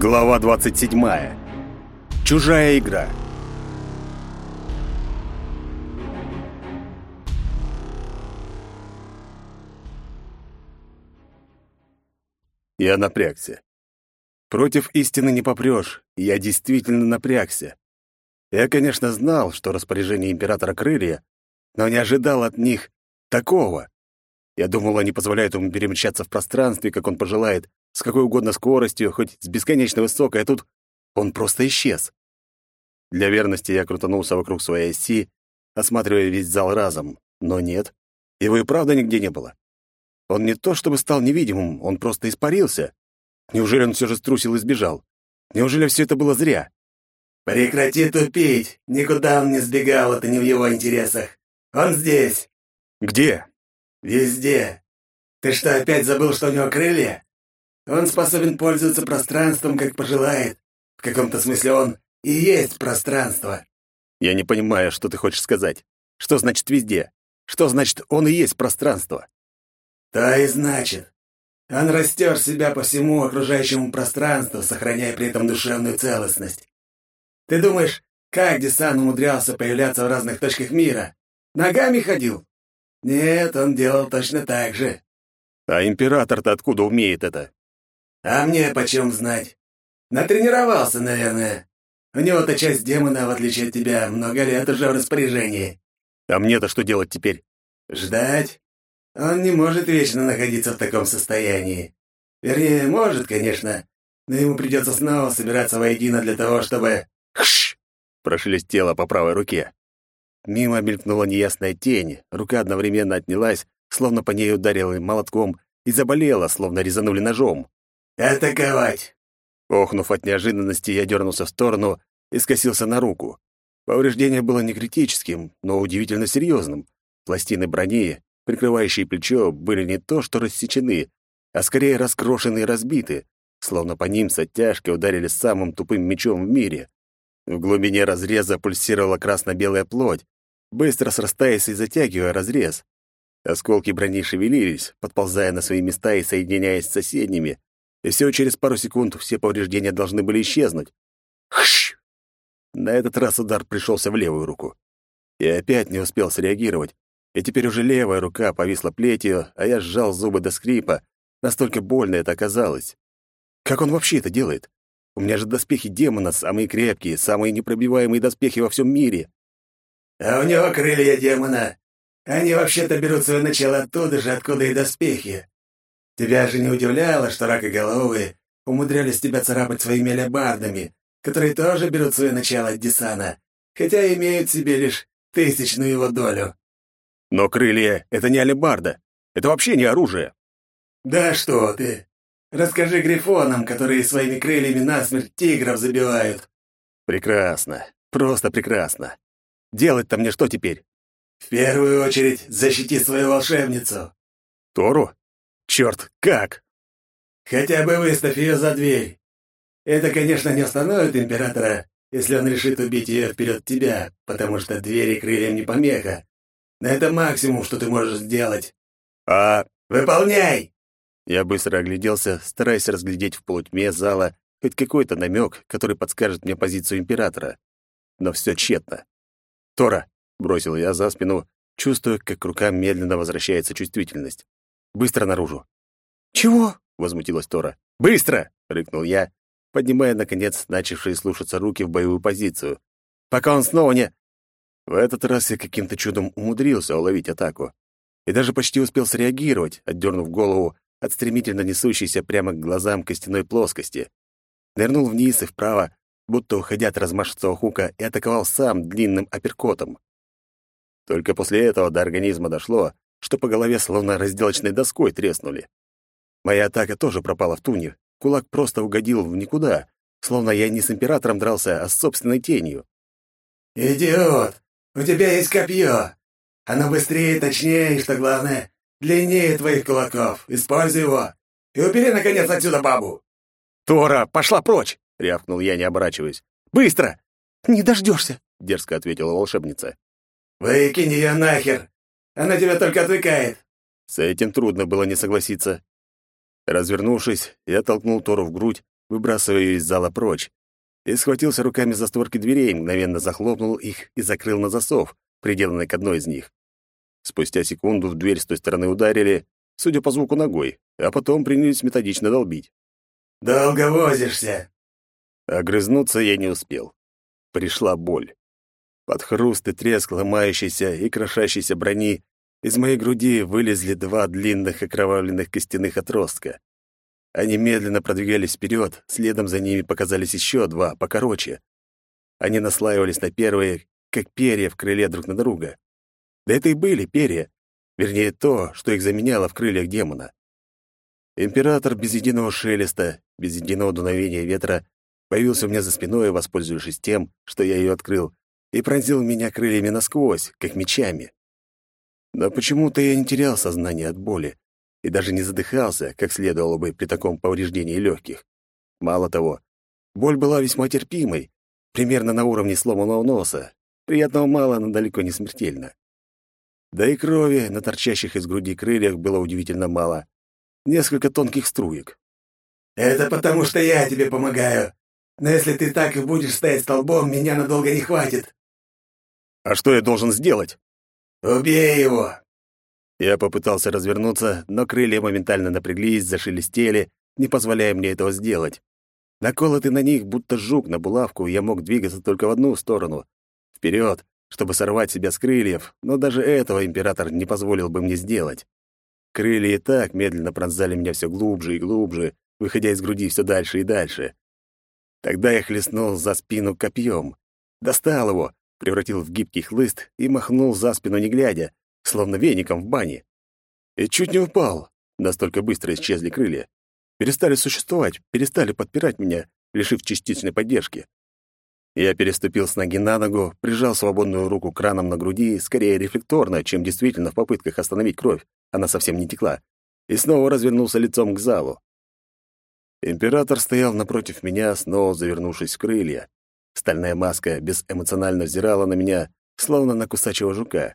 Глава 27. Чужая игра. Я напрягся. Против истины не попрёшь, я действительно напрягся. Я, конечно, знал, что распоряжение императора крылья, но не ожидал от них такого. Я думал, они позволяют ему перемещаться в пространстве, как он пожелает, с какой угодно скоростью, хоть с бесконечно высокой, а тут он просто исчез. Для верности я крутанулся вокруг своей оси, осматривая весь зал разом, но нет, его и правда нигде не было. Он не то чтобы стал невидимым, он просто испарился. Неужели он все же струсил и сбежал? Неужели все это было зря? «Прекрати тупить! Никуда он не сбегал, это не в его интересах. Он здесь!» «Где?» «Везде. Ты что, опять забыл, что у него крылья? Он способен пользоваться пространством, как пожелает. В каком-то смысле он и есть пространство. Я не понимаю, что ты хочешь сказать. Что значит везде? Что значит он и есть пространство? То и значит. Он растёшь себя по всему окружающему пространству, сохраняя при этом душевную целостность. Ты думаешь, как Десан умудрялся появляться в разных точках мира? Ногами ходил? Нет, он делал точно так же. А император-то откуда умеет это? А мне почем знать? Натренировался, наверное. У него-то часть демона, в отличие от тебя, много лет уже в распоряжении. А мне-то что делать теперь? Ждать? Он не может вечно находиться в таком состоянии. Вернее, может, конечно, но ему придется снова собираться воедино для того, чтобы... Хш! Прошелестело по правой руке. Мимо мелькнула неясная тень, рука одновременно отнялась, словно по ней ударила молотком, и заболела, словно резанули ножом. «Атаковать!» Охнув от неожиданности, я дернулся в сторону и скосился на руку. Повреждение было не критическим, но удивительно серьезным. Пластины брони, прикрывающие плечо, были не то что рассечены, а скорее раскрошены и разбиты, словно по ним с оттяжкой ударили самым тупым мечом в мире. В глубине разреза пульсировала красно-белая плоть, быстро срастаясь и затягивая разрез. Осколки брони шевелились, подползая на свои места и соединяясь с соседними, и всего через пару секунд все повреждения должны были исчезнуть. Хш! На этот раз удар пришелся в левую руку. Я опять не успел среагировать, и теперь уже левая рука повисла плетью, а я сжал зубы до скрипа. Настолько больно это оказалось. Как он вообще это делает? У меня же доспехи демона самые крепкие, самые непробиваемые доспехи во всем мире. А у него крылья демона. Они вообще-то берут свое начало оттуда же, откуда и доспехи. Тебя же не удивляло, что ракоголовые умудрялись тебя царапать своими алебардами, которые тоже берут свое начало от Десана, хотя имеют себе лишь тысячную его долю. Но крылья — это не алебарда. Это вообще не оружие. Да что ты! Расскажи грифонам, которые своими крыльями насмерть тигров забивают. Прекрасно. Просто прекрасно. Делать-то мне что теперь? В первую очередь защити свою волшебницу. Тору? Черт, как? Хотя бы выставь ее за дверь. Это, конечно, не остановит императора, если он решит убить ее вперед тебя, потому что двери крыльям не помеха. Но это максимум, что ты можешь сделать. А... Выполняй! Я быстро огляделся, стараясь разглядеть в полутьме зала хоть какой-то намек, который подскажет мне позицию императора. Но все тщетно. «Тора!» — бросил я за спину, чувствуя, как к рукам медленно возвращается чувствительность. Быстро наружу!» «Чего?» — возмутилась Тора. «Быстро!» — рыкнул я, поднимая, наконец, начавшие слушаться руки в боевую позицию. «Пока он снова не...» В этот раз я каким-то чудом умудрился уловить атаку. И даже почти успел среагировать, отдернув голову от стремительно несущейся прямо к глазам костяной плоскости. Нырнул вниз и вправо, будто уходя от размашистого хука, и атаковал сам длинным апперкотом. Только после этого до организма дошло, что по голове словно разделочной доской треснули. Моя атака тоже пропала в туне. Кулак просто угодил в никуда, словно я не с императором дрался, а с собственной тенью. «Идиот! У тебя есть копье! Оно быстрее, точнее и, что главное, длиннее твоих кулаков. Используй его! И убери, наконец, отсюда бабу!» «Тора, пошла прочь!» — рявкнул я, не оборачиваясь. «Быстро!» «Не дождешься!» — дерзко ответила волшебница. «Выкинь ее нахер! Она тебя только отвлекает!» С этим трудно было не согласиться. Развернувшись, я толкнул Тору в грудь выбрасывая ее из зала прочь, и схватился руками за створки дверей, мгновенно захлопнул их и закрыл на засов, приделанный к одной из них. Спустя секунду в дверь с той стороны ударили, судя по звуку ногой, а потом принялись методично долбить. «Долго возишься!» Огрызнуться я не успел. Пришла боль. Под хруст и треск ломающейся и крошащейся брони из моей груди вылезли два длинных окровавленных костяных отростка. Они медленно продвигались вперед, следом за ними показались еще два, покороче. Они наслаивались на первые, как перья в крыле друг на друга. Да это и были перья, вернее, то, что их заменяло в крыльях демона. Император без единого шелеста, без единого дуновения ветра появился у меня за спиной, воспользовавшись тем, что я ее открыл, и пронзил меня крыльями насквозь, как мечами. Но почему-то я не терял сознание от боли и даже не задыхался, как следовало бы при таком повреждении легких. Мало того, боль была весьма терпимой, примерно на уровне сломанного носа. Приятного мало, но далеко не смертельно. Да и крови на торчащих из груди крыльях было удивительно мало. Несколько тонких струек. «Это потому, что я тебе помогаю. Но если ты так и будешь стоять столбом, меня надолго не хватит. А что я должен сделать? Убей его. Я попытался развернуться, но крылья моментально напряглись, зашелестели, не позволяя мне этого сделать. Наколотый на них, будто жук на булавку, я мог двигаться только в одну сторону — вперед, чтобы сорвать себя с крыльев, но даже этого император не позволил бы мне сделать. Крылья и так медленно пронзали меня все глубже и глубже, выходя из груди все дальше и дальше. Тогда я хлестнул за спину копьем, достал его, превратил в гибкий хлыст и махнул за спину не глядя, словно веником в бане. И чуть не упал, настолько быстро исчезли крылья. Перестали существовать, перестали подпирать меня, лишив частичной поддержки. Я переступил с ноги на ногу, прижал свободную руку к ранам на груди, скорее рефлекторно, чем действительно в попытках остановить кровь, она совсем не текла, и снова развернулся лицом к залу. Император стоял напротив меня, снова завернувшись в крылья. Стальная маска безэмоционально взирала на меня, словно на кусачего жука.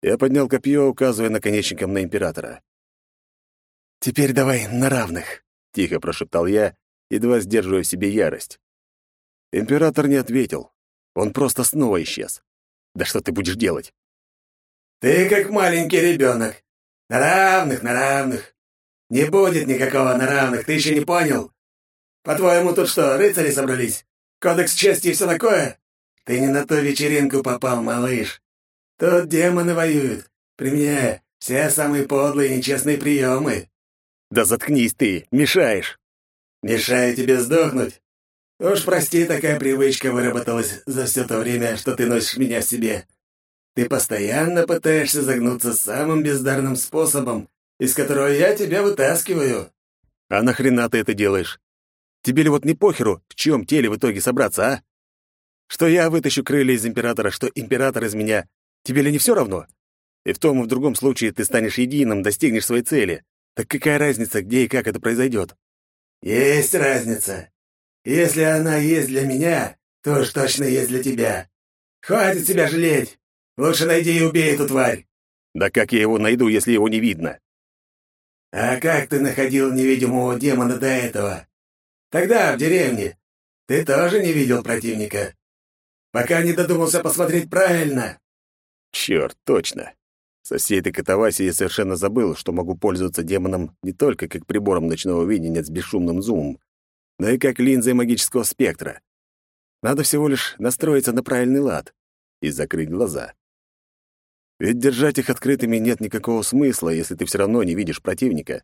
Я поднял копье, указывая наконечником на императора. «Теперь давай на равных», — тихо прошептал я, едва сдерживая в себе ярость. Император не ответил. Он просто снова исчез. «Да что ты будешь делать?» «Ты как маленький ребенок. На равных, на равных. Не будет никакого на равных, ты еще не понял? По-твоему, тут что, рыцари собрались? Кодекс чести и все такое? Ты не на ту вечеринку попал, малыш. Тут демоны воюют, применяя все самые подлые и нечестные приемы. Да заткнись ты, мешаешь. Мешаю тебе сдохнуть. Уж прости, такая привычка выработалась за все то время, что ты носишь меня в себе. Ты постоянно пытаешься загнуться самым бездарным способом, из которого я тебя вытаскиваю. А нахрена ты это делаешь? Тебе ли вот не похеру, в чьем теле в итоге собраться, а? Что я вытащу крылья из императора, что император из меня. Тебе ли не все равно? И в том и в другом случае ты станешь единым, достигнешь своей цели. Так какая разница, где и как это произойдет? Есть разница. Если она есть для меня, то уж точно есть для тебя. Хватит себя жалеть. Лучше найди и убей эту тварь. Да как я его найду, если его не видно? А как ты находил невидимого демона до этого? Тогда, в деревне, ты тоже не видел противника. Пока не додумался посмотреть правильно. Черт, точно. Со всей этой катавасии я совершенно забыл, что могу пользоваться демоном не только как прибором ночного видения с бесшумным зумом, но и как линзой магического спектра. Надо всего лишь настроиться на правильный лад и закрыть глаза. Ведь держать их открытыми нет никакого смысла, если ты все равно не видишь противника.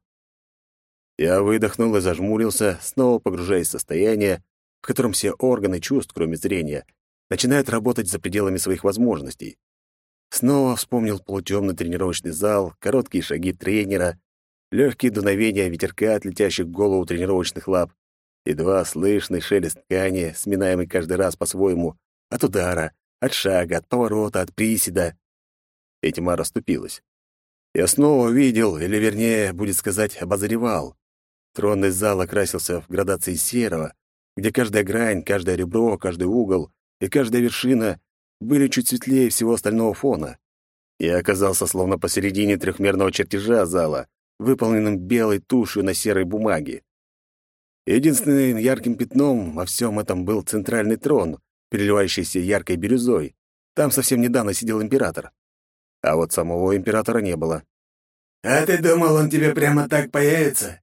Я выдохнул и зажмурился, снова погружаясь в состояние, в котором все органы чувств, кроме зрения, начинают работать за пределами своих возможностей. Снова вспомнил полутемный тренировочный зал, короткие шаги тренера, легкие дуновения ветерка от летящих в голову тренировочных лап, едва слышный шелест ткани, сминаемый каждый раз по-своему, от удара, от шага, от поворота, от приседа. И тьма расступилась. Я снова увидел, или вернее, будет сказать, обозревал, Тронный зал окрасился в градации серого, где каждая грань, каждое ребро, каждый угол и каждая вершина были чуть светлее всего остального фона. Я оказался словно посередине трехмерного чертежа зала, выполненным белой тушью на серой бумаге. Единственным ярким пятном во всем этом был центральный трон, переливающийся яркой бирюзой. Там совсем недавно сидел император. А вот самого императора не было. «А ты думал, он тебе прямо так появится?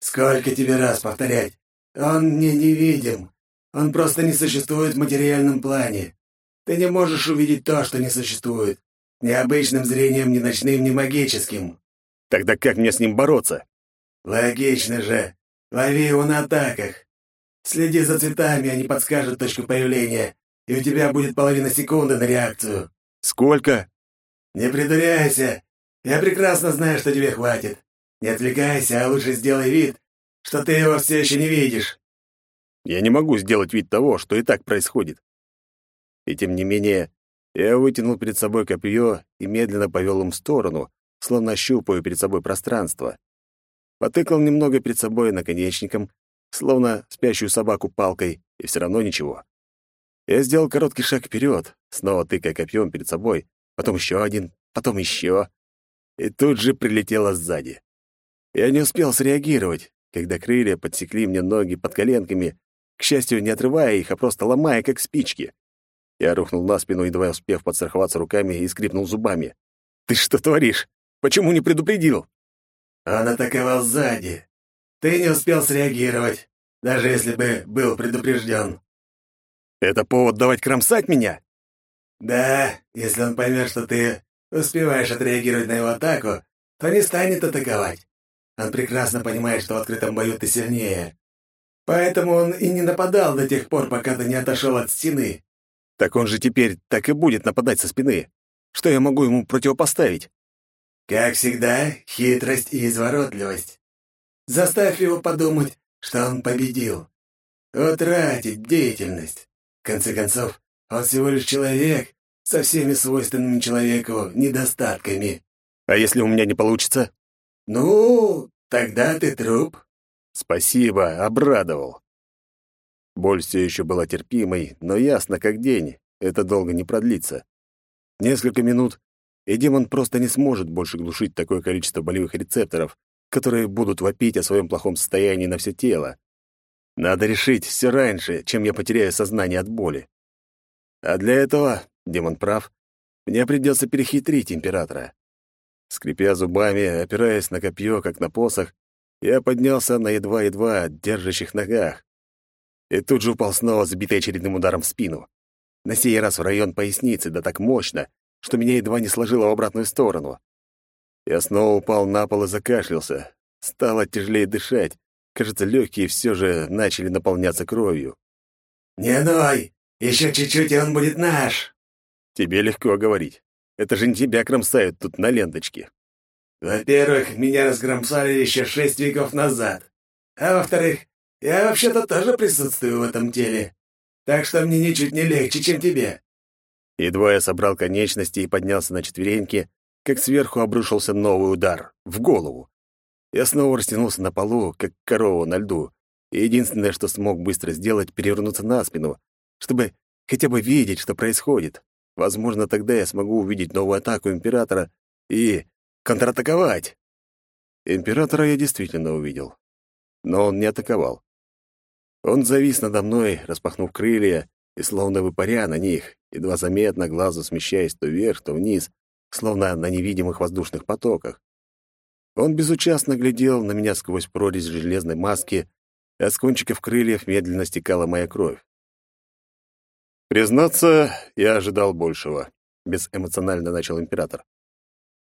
Сколько тебе раз повторять? Он мне невидим. Он просто не существует в материальном плане. Ты не можешь увидеть то, что не существует. Ни обычным зрением, ни ночным, ни магическим. Тогда как мне с ним бороться? Логично же. Лови его на атаках. Следи за цветами, они подскажут точку появления, и у тебя будет половина секунды на реакцию. Сколько? Не придуряйся. Я прекрасно знаю, что тебе хватит. Не отвлекайся, а лучше сделай вид, что ты его все еще не видишь. Я не могу сделать вид того, что и так происходит. И тем не менее, я вытянул перед собой копье и медленно повел им в сторону, словно ощупывая перед собой пространство. Потыкал немного перед собой наконечником, словно спящую собаку палкой, и все равно ничего. Я сделал короткий шаг вперед, снова тыкая копьем перед собой, потом еще один, потом еще. И тут же прилетело сзади. Я не успел среагировать, когда крылья подсекли мне ноги под коленками, к счастью, не отрывая их, а просто ломая, как спички. Я рухнул на спину, едва успев подстраховаться руками, и скрипнул зубами. «Ты что творишь? Почему не предупредил?» «Он атаковал сзади. Ты не успел среагировать, даже если бы был предупрежден». «Это повод давать кромсать меня?» «Да, если он поймет, что ты успеваешь отреагировать на его атаку, то не станет атаковать. Он прекрасно понимает, что в открытом бою ты сильнее. Поэтому он и не нападал до тех пор, пока ты не отошел от стены. Так он же теперь так и будет нападать со спины. Что я могу ему противопоставить? Как всегда, хитрость и изворотливость. Заставь его подумать, что он победил. Утратить деятельность. В конце концов, он всего лишь человек со всеми свойственными человеку недостатками. А если у меня не получится? Ну, тогда ты труп. Спасибо, обрадовал. Боль все еще была терпимой, но ясно как день. Это долго не продлится. Несколько минут, и демон просто не сможет больше глушить такое количество болевых рецепторов, которые будут вопить о своем плохом состоянии на все тело. Надо решить все раньше, чем я потеряю сознание от боли. А для этого, демон прав, мне придется перехитрить императора. Скрипя зубами, опираясь на копье, как на посох, я поднялся на едва-едва держащих ногах. И тут же упал снова, сбитый очередным ударом в спину. На сей раз в район поясницы, да так мощно, что меня едва не сложило в обратную сторону. Я снова упал на пол и закашлялся. Стало тяжелее дышать. Кажется, легкие все же начали наполняться кровью. «Не ной! Еще чуть-чуть, и он будет наш!» «Тебе легко говорить. Это же не тебя кромсают тут на ленточке». Во-первых, меня разгромсали еще шесть веков назад. А во-вторых, я вообще-то тоже присутствую в этом теле. Так что мне ничуть не легче, чем тебе. Едва я собрал конечности и поднялся на четвереньки, как сверху обрушился новый удар в голову. Я снова растянулся на полу, как корова на льду, и единственное, что смог быстро сделать, перевернуться на спину, чтобы хотя бы видеть, что происходит. Возможно, тогда я смогу увидеть новую атаку императора и контратаковать. Императора я действительно увидел. Но он не атаковал. Он завис надо мной, распахнув крылья, и словно выпаря на них, едва заметно глазу смещаясь то вверх, то вниз, словно на невидимых воздушных потоках. Он безучастно глядел на меня сквозь прорезь железной маски, а с кончиков крыльев медленно стекала моя кровь. Признаться, я ожидал большего, безэмоционально начал император.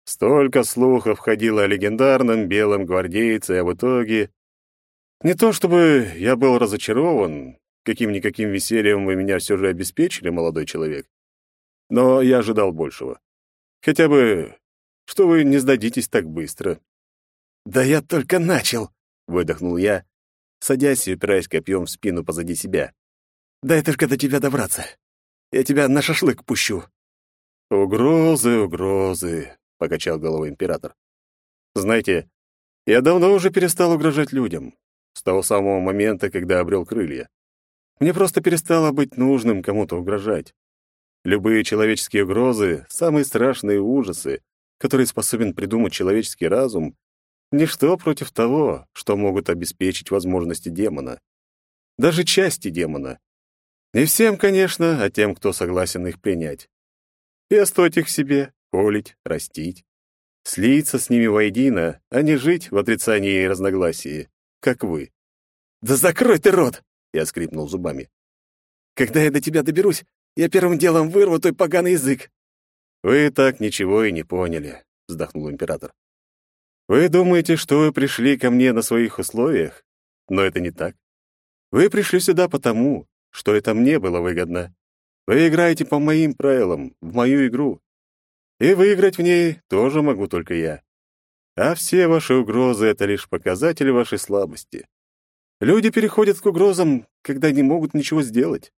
Столько слухов ходило о легендарном белом гвардейце, а в итоге... Не то чтобы я был разочарован, каким-никаким весельем вы меня все же обеспечили, молодой человек, но я ожидал большего. Хотя бы, что вы не сдадитесь так быстро. «Да я только начал!» — выдохнул я, садясь и упираясь копьем в спину позади себя. «Дай только до тебя добраться. Я тебя на шашлык пущу». «Угрозы, угрозы покачал головой император. Знаете, я давно уже перестал угрожать людям, с того самого момента, когда обрел крылья. Мне просто перестало быть нужным кому-то угрожать. Любые человеческие угрозы, самые страшные ужасы, которые способен придумать человеческий разум, ничто против того, что могут обеспечить возможности демона. Даже части демона. Не всем, конечно, а тем, кто согласен их принять. Пестовать их в себе, холить, растить. Слиться с ними воедино, а не жить в отрицании и разногласии, как вы. «Да закрой ты рот!» — я скрипнул зубами. «Когда я до тебя доберусь, я первым делом вырву твой поганый язык!» «Вы так ничего и не поняли», — вздохнул император. «Вы думаете, что вы пришли ко мне на своих условиях? Но это не так. Вы пришли сюда потому, что это мне было выгодно. Вы играете по моим правилам, в мою игру. И выиграть в ней тоже могу только я. А все ваши угрозы — это лишь показатели вашей слабости. Люди переходят к угрозам, когда не могут ничего сделать.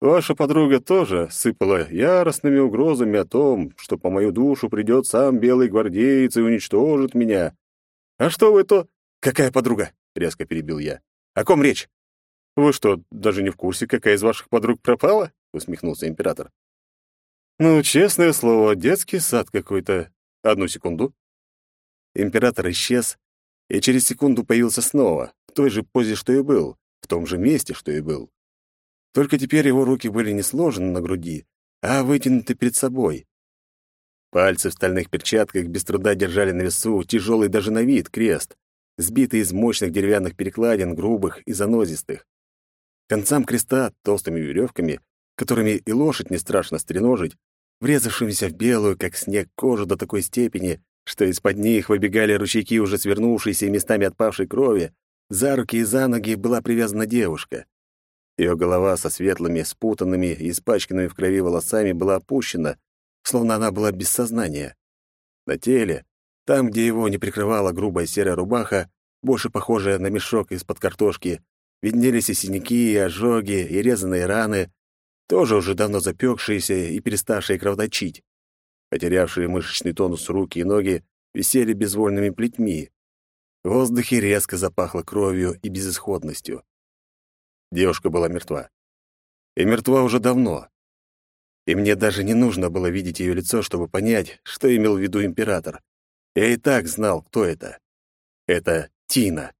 Ваша подруга тоже сыпала яростными угрозами о том, что по мою душу придет сам белый гвардеец и уничтожит меня. А что вы то... Какая подруга? Резко перебил я. О ком речь? Вы что, даже не в курсе, какая из ваших подруг пропала? Усмехнулся император. Ну, честное слово, детский сад какой-то. Одну секунду. Император исчез, и через секунду появился снова, в той же позе, что и был, в том же месте, что и был. Только теперь его руки были не сложены на груди, а вытянуты перед собой. Пальцы в стальных перчатках без труда держали на весу тяжелый даже на вид крест, сбитый из мощных деревянных перекладин, грубых и занозистых. Концам креста толстыми веревками, которыми и лошадь не страшно стреножить, врезавшимися в белую, как снег, кожу до такой степени, что из-под них выбегали ручейки уже свернувшейся и местами отпавшей крови, за руки и за ноги была привязана девушка. Ее голова со светлыми, спутанными и испачканными в крови волосами была опущена, словно она была без сознания. На теле, там, где его не прикрывала грубая серая рубаха, больше похожая на мешок из-под картошки, виднелись и синяки, и ожоги, и резаные раны, тоже уже давно запекшиеся и переставшие кровоточить. Потерявшие мышечный тонус руки и ноги висели безвольными плетьми. В воздухе резко запахло кровью и безысходностью. Девушка была мертва. И мертва уже давно. И мне даже не нужно было видеть ее лицо, чтобы понять, что имел в виду император. Я и так знал, кто это. Это Тина.